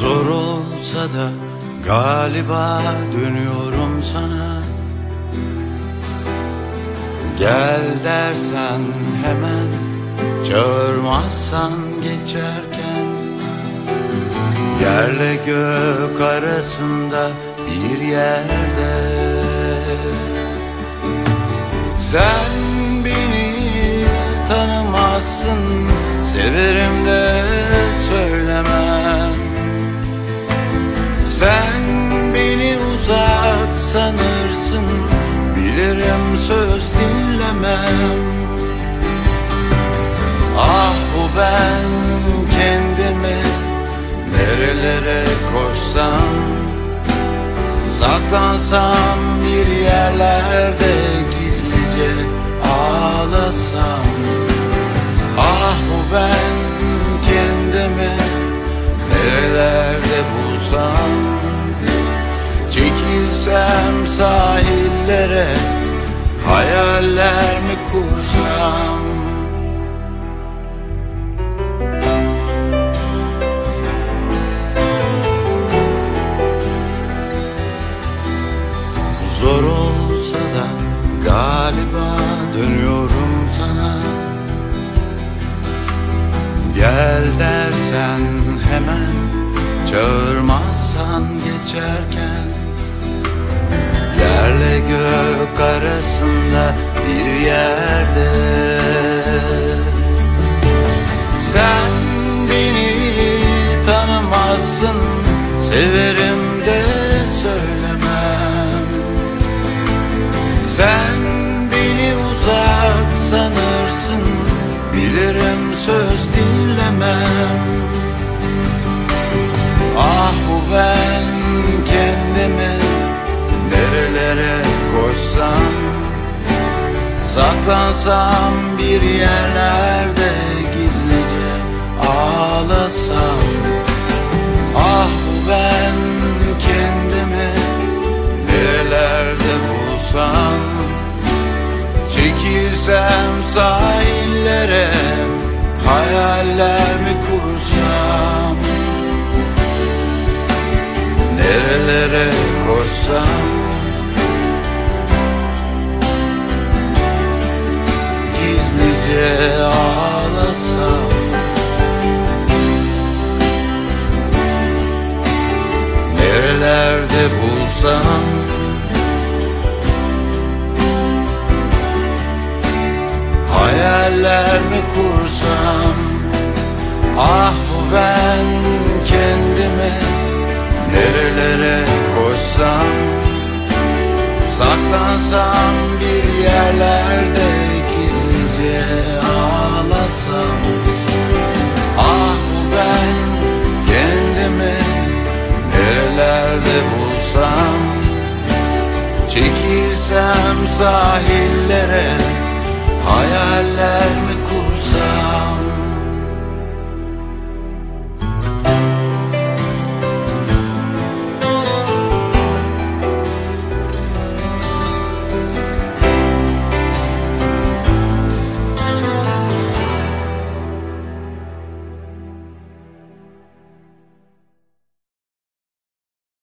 Zor olsa da galiba dönüyorum sana. Gel dersen hemen Çağırmazsan geçerken. Yerle gök arasında bir yerde. Sen beni tanımazsın Severim de söylemem söz dinlemem. Ah bu ben kendimi Nerelere koşsam Saklansam bir yerlerde gizlice ağlasam. Ah bu ben kendimi Nerelerde bulsam Çekilsem sahillere Hayaller mi kursam? Zor olsa da galiba dönüyorum sana. Gel dersen hemen çağırmazsan geçerken. Yerle gök arasında bir yerde. Sen beni tanımazsın Severim de söylemem. Sen beni uzak sanırsın Bilirim söz dinlemem. Ah bu ben Saklansam bir yerlerde gizlice ağlasam. Ah ben kendimi Nerelerde bulsam. Çekilsem sahillere Nerelerde bulsam Hayaller mi kursam Ah bu ben sahillere Hayaller